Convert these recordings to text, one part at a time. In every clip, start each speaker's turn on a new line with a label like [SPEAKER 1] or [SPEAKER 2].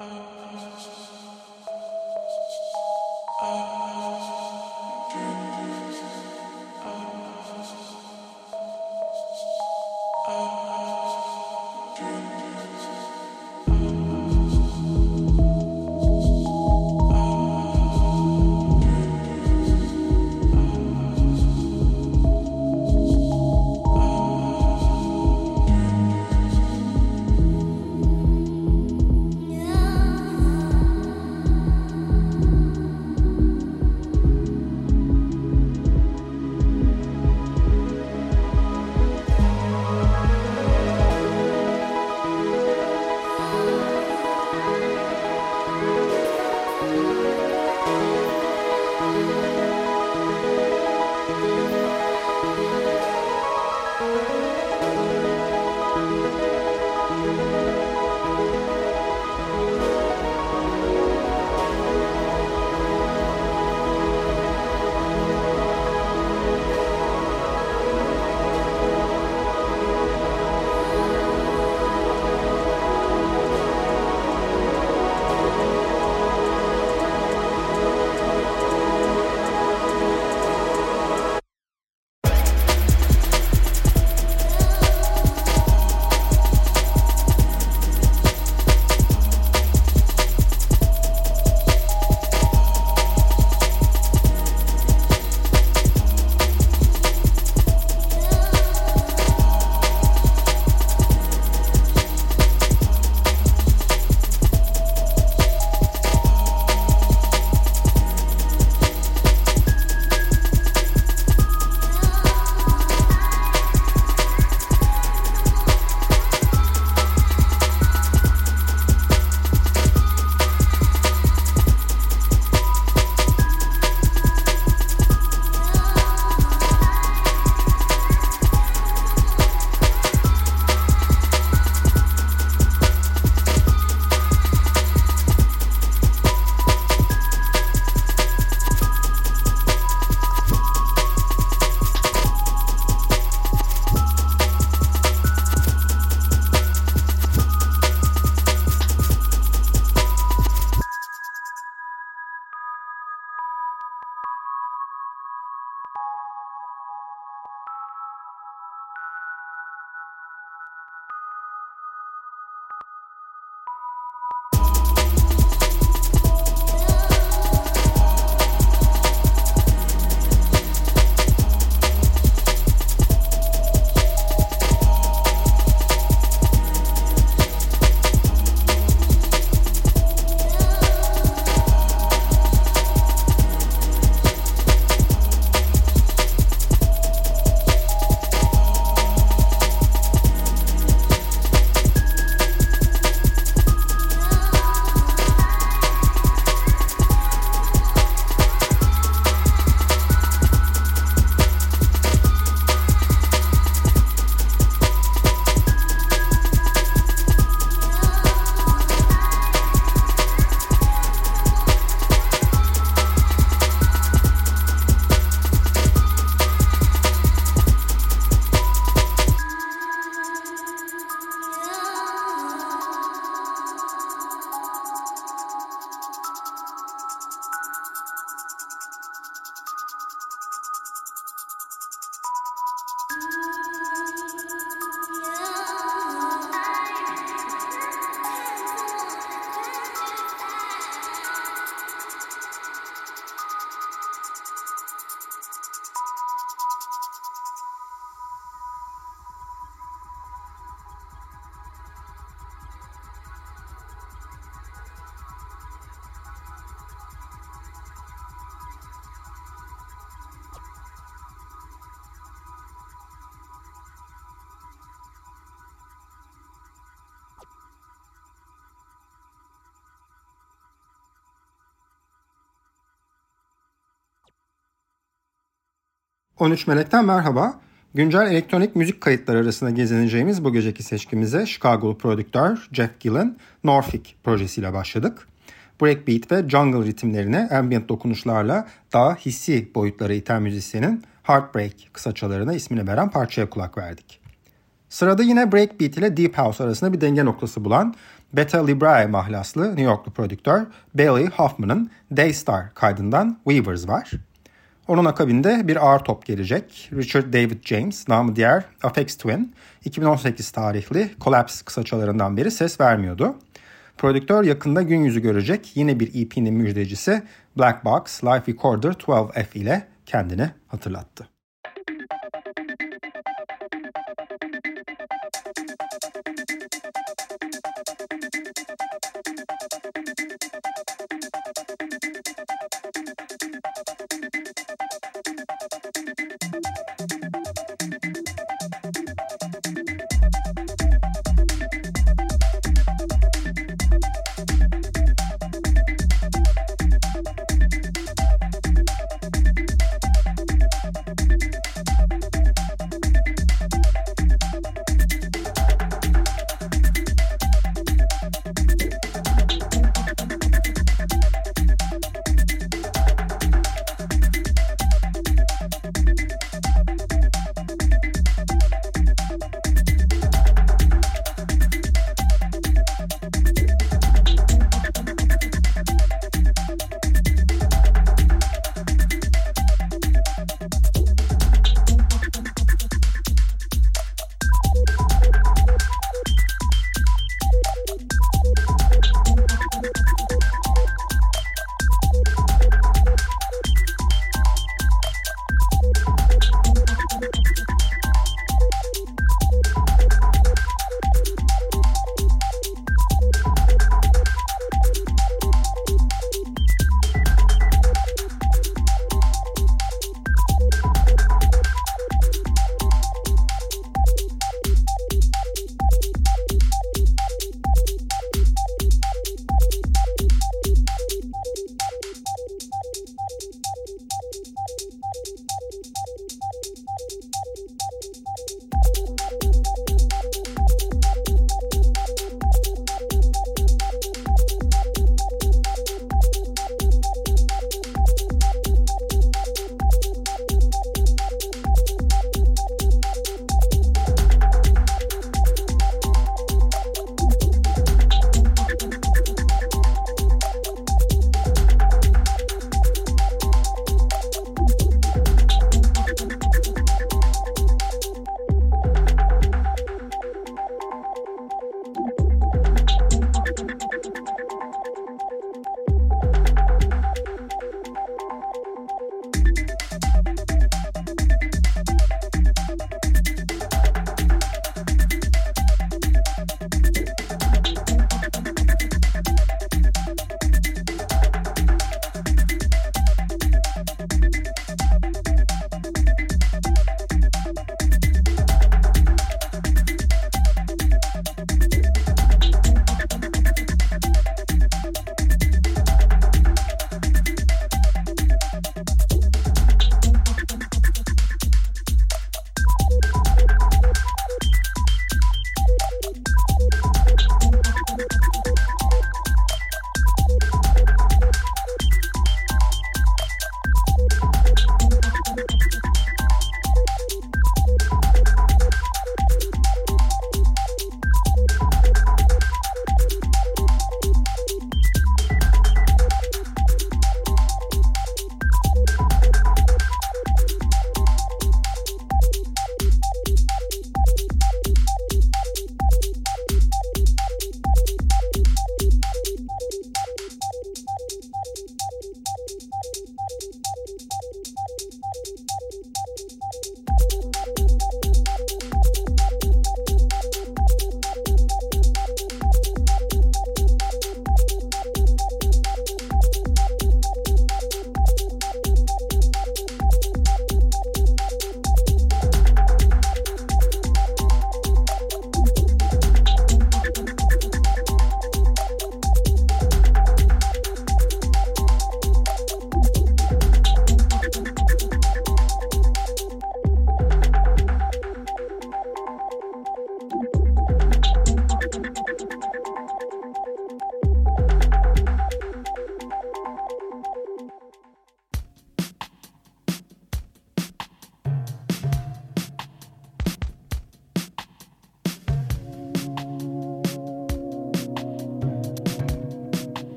[SPEAKER 1] Uh... 13 Melek'ten merhaba. Güncel elektronik müzik kayıtları arasında gezineceğimiz bu geceki seçkimize Chicago prodüktör Jeff Gillen Norfolk projesiyle başladık. Breakbeat ve jungle ritimlerine ambient dokunuşlarla daha hissi boyutlara iten müzisyenin Heartbreak kısaçalarına ismini veren parçaya kulak verdik. Sırada yine breakbeat ile deep house arasında bir denge noktası bulan Beta Librae mahlaslı New Yorklu prodüktör Bailey Hoffman'ın Daystar kaydından Weavers var. Onun akabinde bir ağır top gelecek. Richard David James, namı diğer Afex Twin, 2018 tarihli Collapse kısaçalarından beri ses vermiyordu. Prodüktör yakında gün yüzü görecek yine bir EP'nin müjdecisi Black Box Live Recorder 12F ile kendini hatırlattı.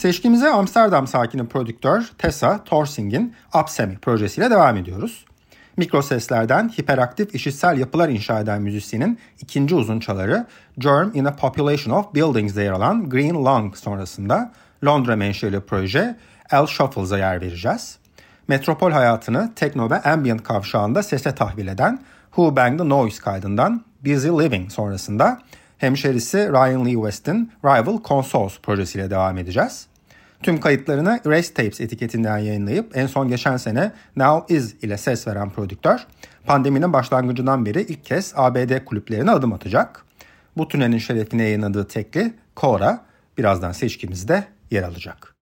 [SPEAKER 1] Seçkimize Amsterdam sakini prodüktör Tessa Torsing'in Upsemi projesiyle devam ediyoruz. Mikro seslerden hiperaktif işitsel yapılar inşa eden müzisyenin ikinci uzun çaları Germ in a Population of Buildings'de yer alan Green Lung sonrasında Londra menşeli proje El Shuffles'a yer vereceğiz. Metropol hayatını tekno ve ambient kavşağında sese tahvil eden Who Banged the Noise kaydından Busy Living sonrasında hemşerisi Ryan Lee West'in Rival Consoles projesiyle devam edeceğiz. Tüm kayıtlarını Erase Tapes etiketinden yayınlayıp en son geçen sene Now Is ile ses veren prodüktör pandeminin başlangıcından beri ilk kez ABD kulüplerine adım atacak. Bu tünelin şerefine yayınladığı tekli Cora birazdan seçkimizde yer alacak.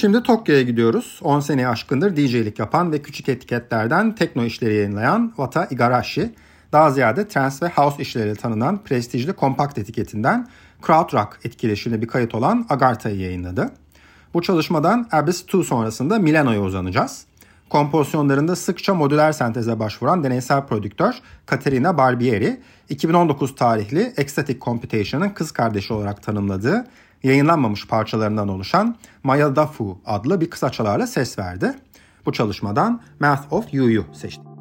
[SPEAKER 1] Şimdi Tokyo'ya gidiyoruz. 10 seneyi aşkındır DJ'lik yapan ve küçük etiketlerden tekno işleri yayınlayan Wata Igarashi, daha ziyade trance ve house işleriyle tanınan prestijli kompakt etiketinden Krautrock etkileşimli bir kayıt olan Agartha'yı yayınladı. Bu çalışmadan Abyss 2 sonrasında Milano'ya uzanacağız. Kompozisyonlarında sıkça modüler senteze başvuran deneysel prodüktör Caterina Barbieri, 2019 tarihli Ecstatic Computation'ın kız kardeşi olarak tanımladığı yayınlanmamış parçalarından oluşan Maya Dafu adlı bir kısaçalarla ses verdi. Bu çalışmadan Math of You'yu seçtik.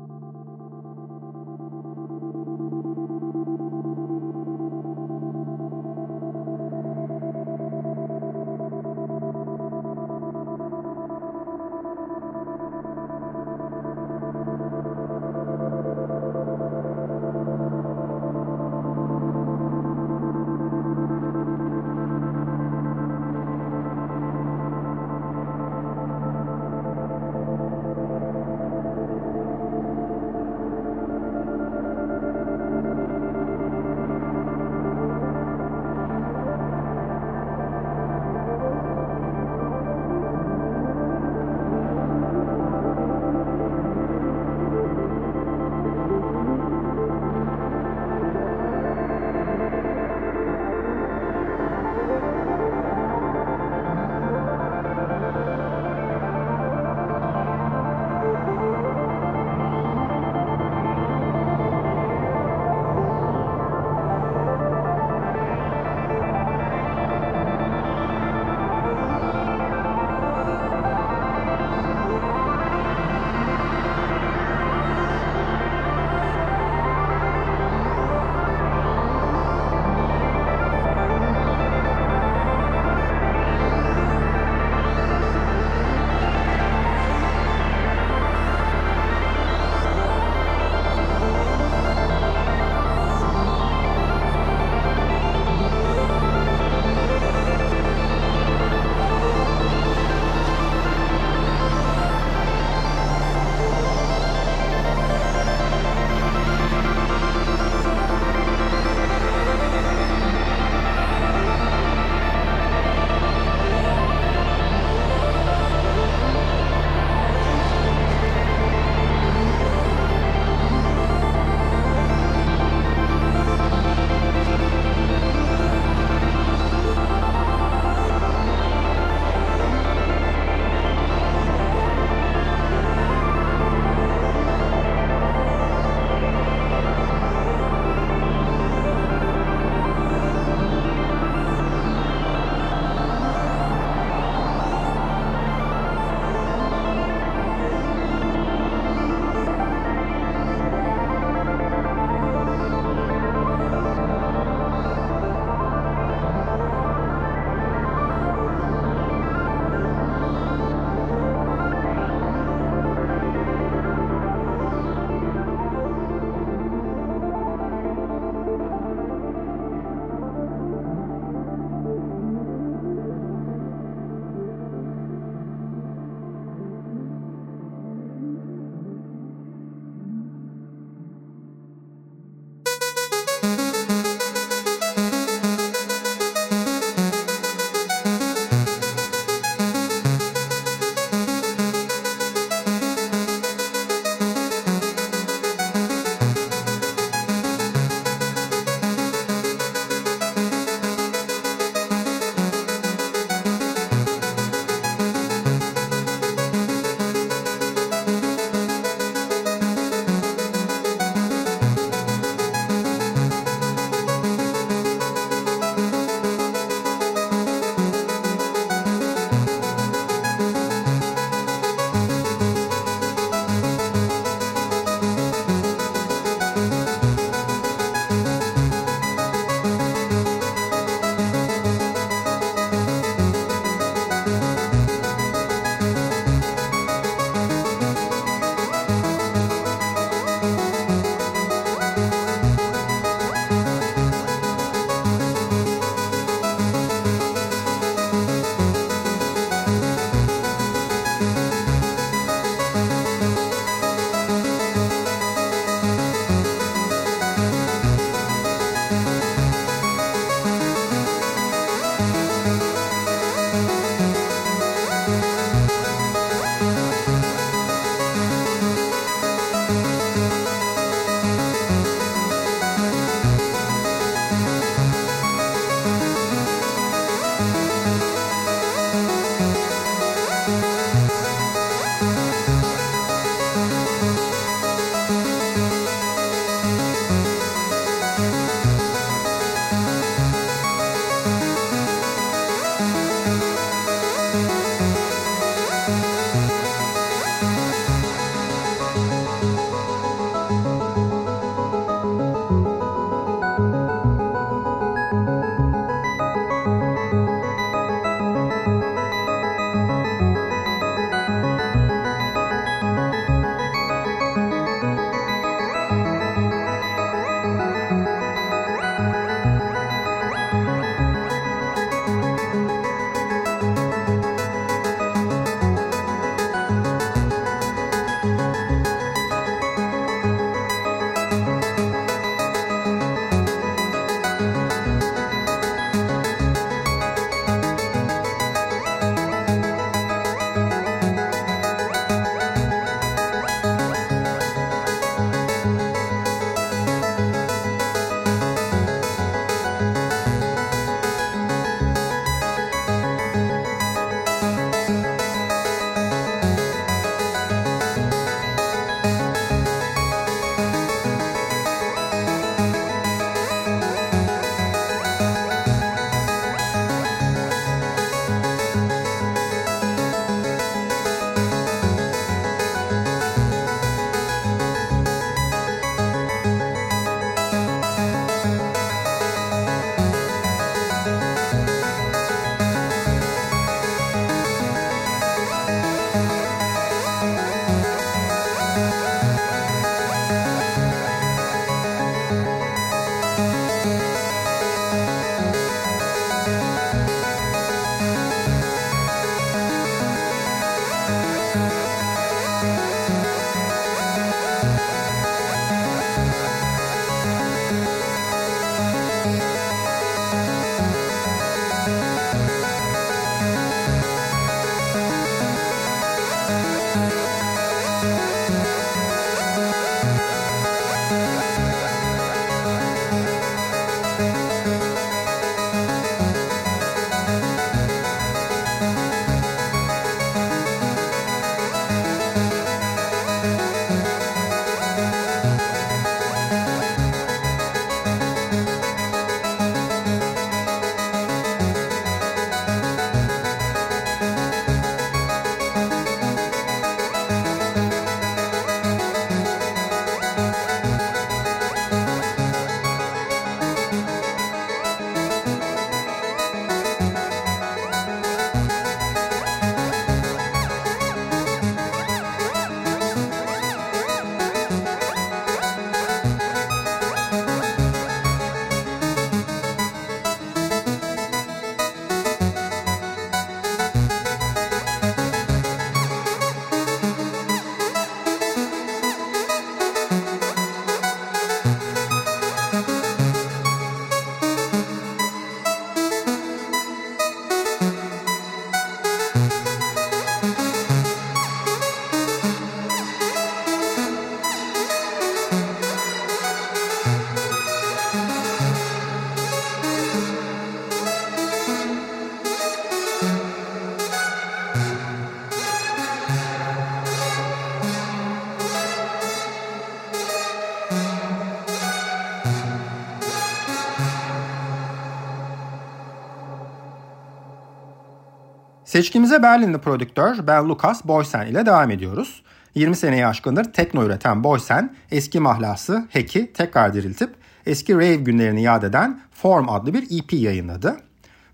[SPEAKER 1] Seçkimize Berlinli prodüktör Ben Lucas Boysen ile devam ediyoruz. 20 seneyi aşkındır tekno üreten Boysen eski mahlası Hack'i tekrar diriltip eski rave günlerini yad eden Form adlı bir EP yayınladı.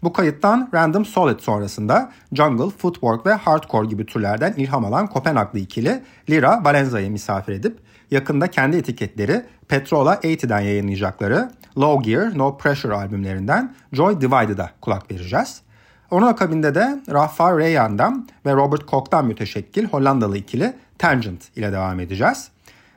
[SPEAKER 1] Bu kayıttan Random Solid sonrasında jungle, footwork ve hardcore gibi türlerden ilham alan Kopenhaglı ikili Lira Valenza'yı misafir edip yakında kendi etiketleri Petrola 80'den yayınlayacakları Low Gear, No Pressure albümlerinden Joy Divided'a kulak vereceğiz. Onun akabinde de Rafa Reyan'dan ve Robert Koch'tan müteşekkil Hollandalı ikili Tangent ile devam edeceğiz.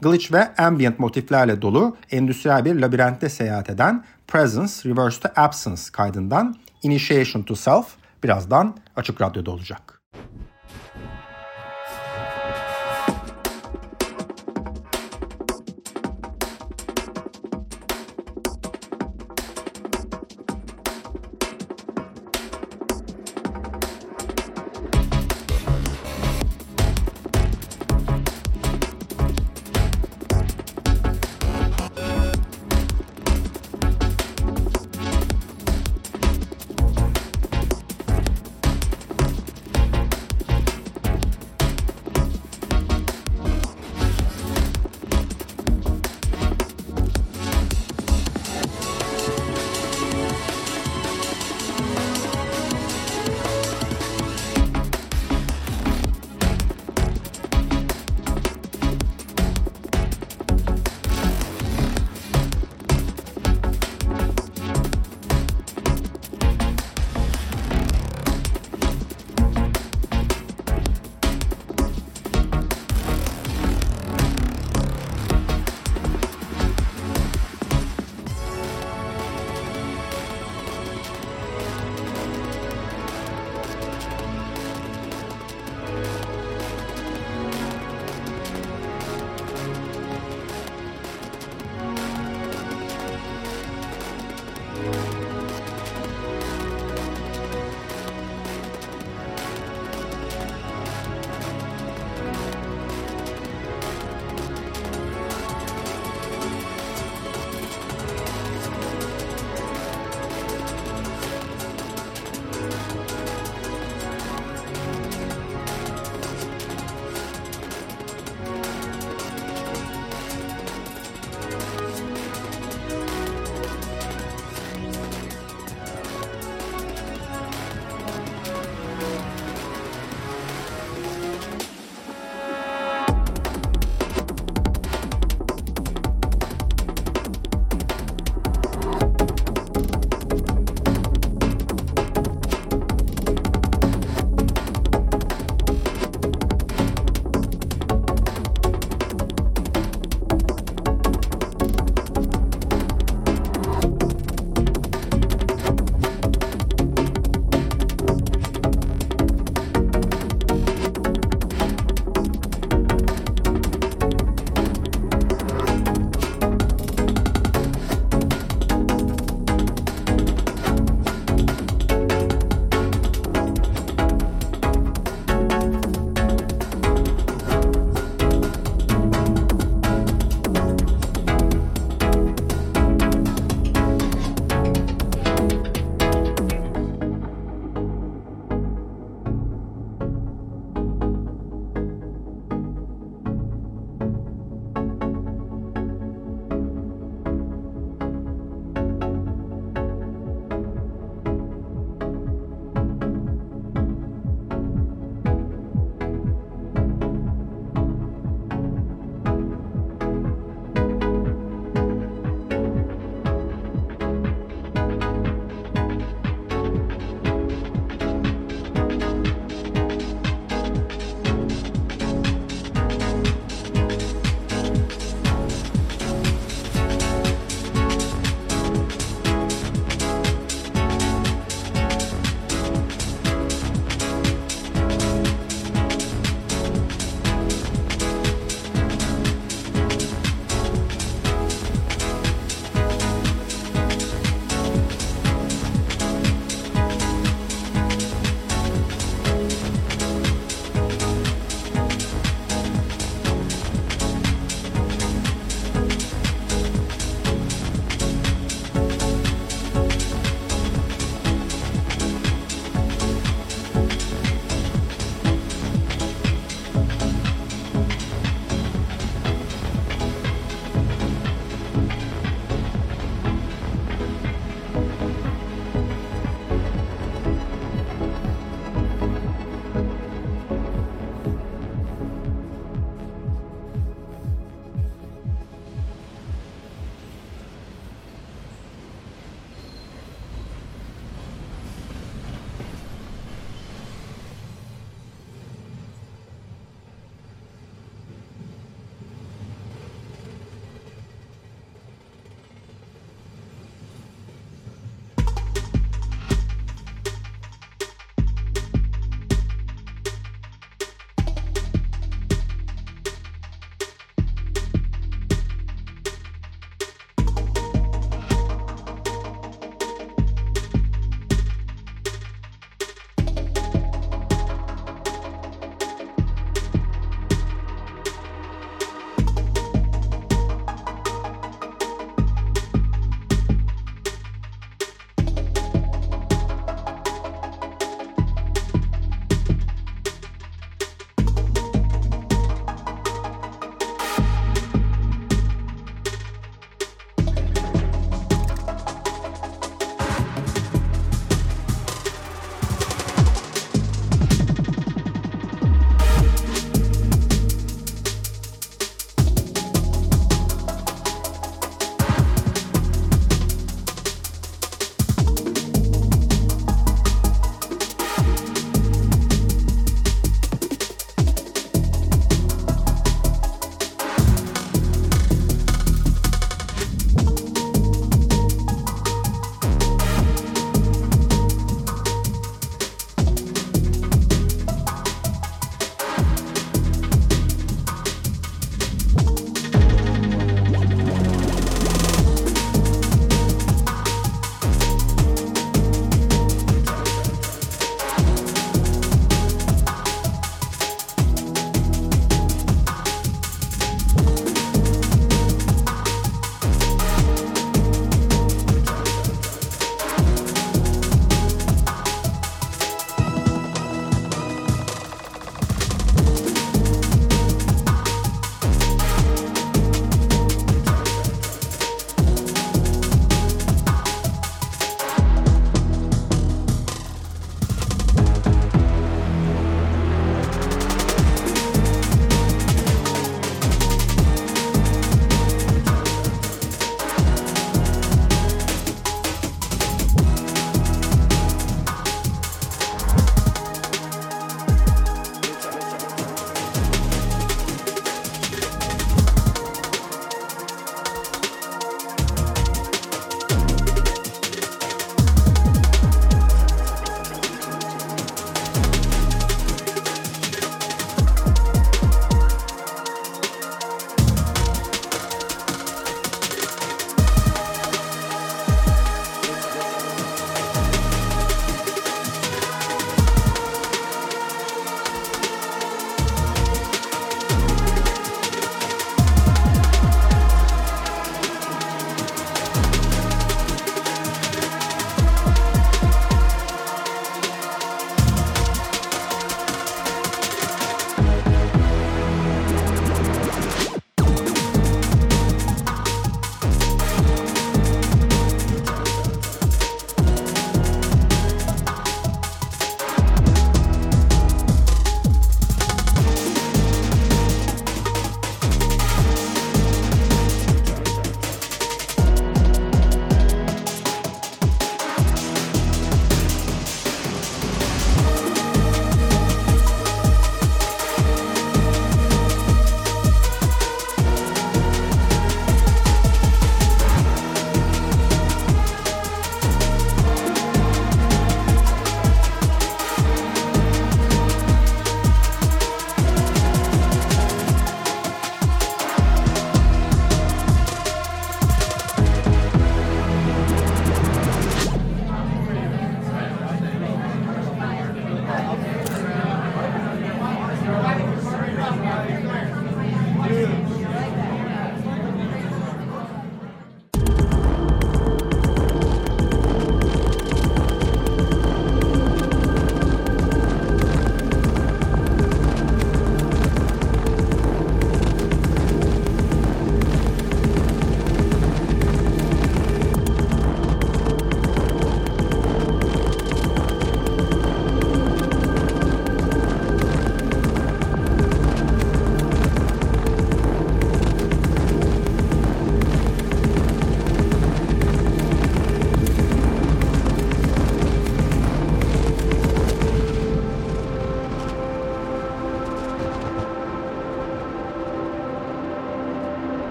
[SPEAKER 1] Glitch ve ambient motiflerle dolu endüstriyel bir labirentte seyahat eden Presence Reverse to Absence kaydından Initiation to Self birazdan Açık Radyo'da olacak.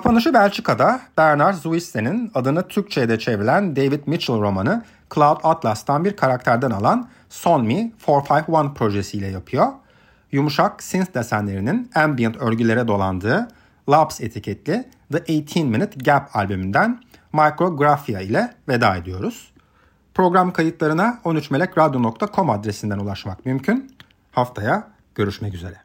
[SPEAKER 1] Kapanışı Belçika'da Bernard Zuisse'nin adını Türkçe'ye de çevrilen David Mitchell romanı Cloud Atlas'tan bir karakterden alan Son Me 451 projesiyle yapıyor. Yumuşak synth desenlerinin ambient örgülere dolandığı Labs etiketli The 18 Minute Gap albümünden Micrographia ile veda ediyoruz. Program kayıtlarına 13melekradyo.com adresinden ulaşmak mümkün. Haftaya görüşmek üzere.